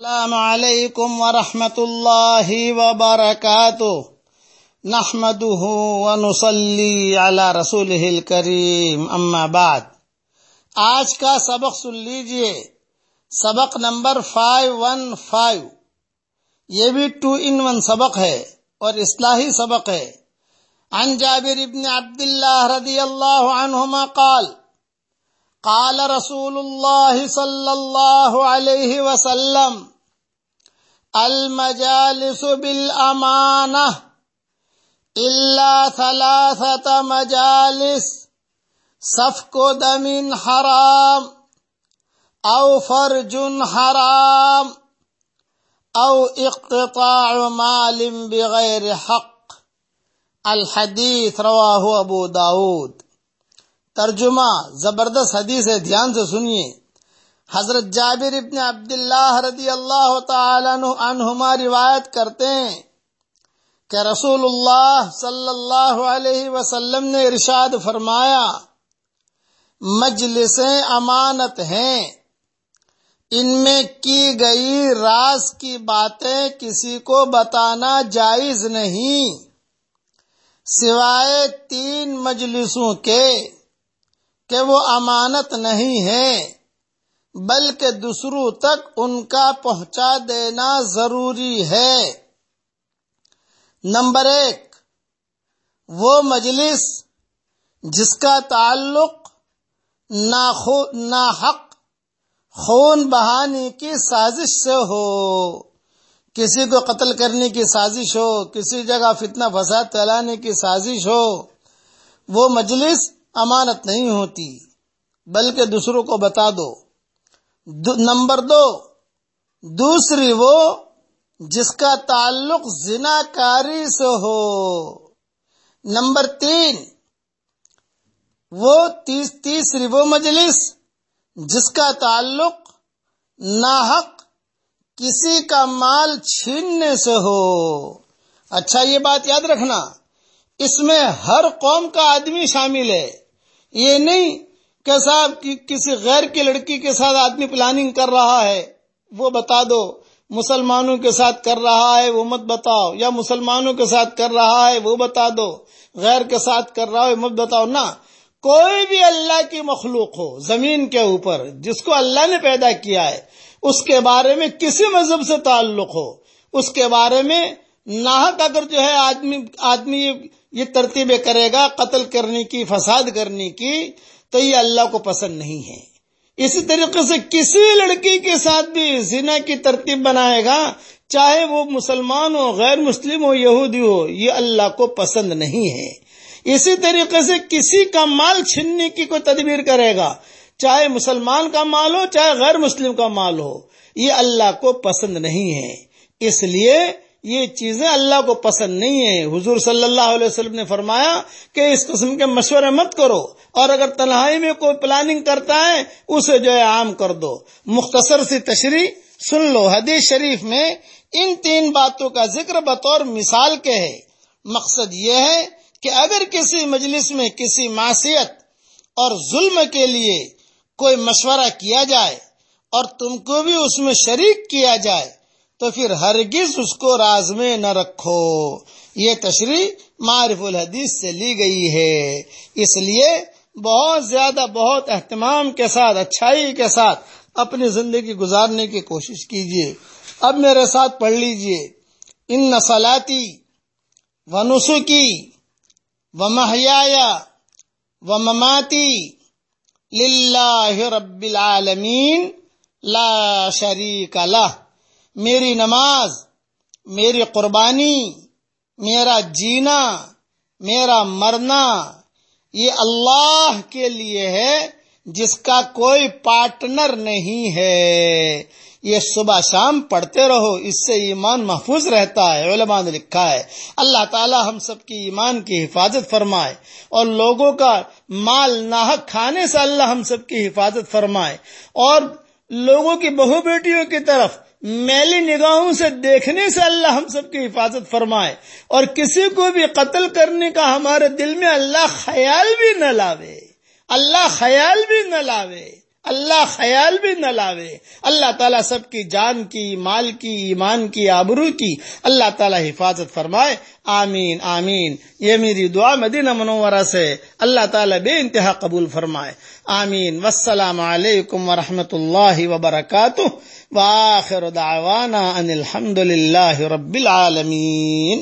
السلام علیکم ورحمۃ اللہ وبرکاتہ۔ نحمده ونصلي على رسوله الكريم اما بعد۔ آج کا سبق سن لیجیے۔ سبق نمبر 515 یہ بھی ٹو ان ون سبق ہے اور اصلاحی سبق ہے۔ عن جابر بن عبد اللہ رضی اللہ عنہما قال قال رسول الله صلى الله عليه وسلم، المجالس بالأمانة إلا ثلاثة مجالس سفك دم حرام أو فرج حرام أو اقتطاع مال بغير حق الحديث رواه أبو داود۔ ترجمہ زبردست حدیث ہے، دھیان سے سنیے۔ حضرت جابر ابن عبداللہ رضی اللہ تعالی عنہما روایت کرتے ہیں کہ رسول اللہ صلی اللہ علیہ وسلم نے ارشاد فرمایا، مجلسیں امانت ہیں۔ ان میں کی گئی راز کی باتیں کسی کو بتانا جائز نہیں۔ سوائے تین مجلسوں کے کہ وہ امانت نہیں ہے، بلکہ دوسروں تک ان کا پہنچا دینا ضروری ہے۔ نمبر ایک، وہ مجلس جس کا تعلق نا حق خون بہانے کی سازش سے ہو، کسی کو قتل کرنے کی سازش ہو، کسی جگہ فتنہ فساد پھیلانے کی سازش ہو، وہ مجلس امانت نہیں ہوتی، بلکہ دوسروں کو بتا دو۔ نمبر دو، دوسری وہ جس کا تعلق زنا کاری سے ہو۔ نمبر تین، وہ تیس، تیسری وہ مجلس جس کا تعلق ناحق کسی کا مال چھیننے سے ہو۔ اچھا یہ بات یاد رکھنا، اس میں ہر قوم کا آدمی شامل ہے۔ یہ نہیں کہ صاحب کسی غیر کی لڑکی کے ساتھ آدمی پلاننگ کر رہا ہے، وہ بتا دو، مسلمانوں کے ساتھ کر رہا ہے، وہ مت بتاؤ، یا مسلمانوں کے ساتھ کر رہا ہے، وہ بتا دو، غیر کے ساتھ کر رہا ہے، مت بتاؤ، نہ۔ کوئی بھی اللہ کی مخلوق ہو، زمین کے اوپر، جس کو اللہ نے پیدا کیا ہے، اس کے بارے میں کسی مذہب سے تعلق ہو، اس کے بارے میں ناحک اگر جو ہے آدمی آدمی یہ ترتیبیں کرے گا قتل کرنے کی، فساد کرنے کی، تو یہ اللہ کو پسند نہیں ہے۔ اسی طریقے سے کسی لڑکی کے ساتھ بھی زنا کی ترتیب بنائے گا، چاہے وہ مسلمان ہو، غیر مسلم ہو، یہودی ہو، یہ اللہ کو پسند نہیں ہے۔ اسی طریقے سے کسی کا مال چھیننے کی کوئی تدبیر کرے گا، چاہے مسلمان کا مال ہو، چاہے غیر مسلم کا مال ہو، یہ اللہ کو پسند نہیں ہے۔ اس لیے یہ چیزیں اللہ کو پسند نہیں ہیں۔ حضور صلی اللہ علیہ وسلم نے فرمایا کہ اس قسم کے مشورے مت کرو اور اگر تنہائی میں کوئی پلاننگ کرتا ہے، اسے جو ہے عام کر دو۔ مختصر سی تشریح سن لو۔ حدیث شریف میں ان تین باتوں کا ذکر بطور مثال کے ہے۔ مقصد یہ ہے کہ اگر کسی مجلس میں کسی معصیت اور ظلم کے لیے کوئی مشورہ کیا جائے اور تم کو بھی اس میں شریک کیا جائے تو پھر ہرگز اس کو راز میں نہ رکھو۔ یہ تشریح معرف الحدیث سے لی گئی ہے۔ اس لیے بہت زیادہ بہت اہتمام کے ساتھ، اچھائی کے ساتھ اپنی زندگی گزارنے کی کوشش کیجیے اب میرے ساتھ پڑھ لیجیے۔ ان نسلاتی و نسخی و محیا و مماتی رب العالمین لا شریک لہ۔ میری نماز، میری قربانی، میرا جینا، میرا مرنا، یہ اللہ کے لیے ہے جس کا کوئی پارٹنر نہیں ہے۔ یہ صبح شام پڑھتے رہو، اس سے ایمان محفوظ رہتا ہے۔ علماء نے لکھا ہے، اللہ تعالی ہم سب کی ایمان کی حفاظت فرمائے اور لوگوں کا مال ناحک کھانے سے اللہ ہم سب کی حفاظت فرمائے اور لوگوں کی بہو بیٹیوں کی طرف میلی نگاہوں سے دیکھنے سے اللہ ہم سب کی حفاظت فرمائے اور کسی کو بھی قتل کرنے کا ہمارے دل میں اللہ خیال بھی نہ لاوے اللہ خیال بھی نہ لاوے اللہ خیال بھی نہ لاوے۔ اللہ تعالیٰ سب کی جان کی، مال کی، ایمان کی، آبرو کی۔ اللہ تعالیٰ حفاظت فرمائے۔ آمین آمین۔ یہ میری دعا مدینہ منورہ سے۔ اللہ تعالیٰ بے انتہا قبول فرمائے۔ آمین۔ والسلام علیکم ورحمۃ اللہ وبرکاتہ۔ وآخر دعوانا ان الحمد للہ رب العالمین۔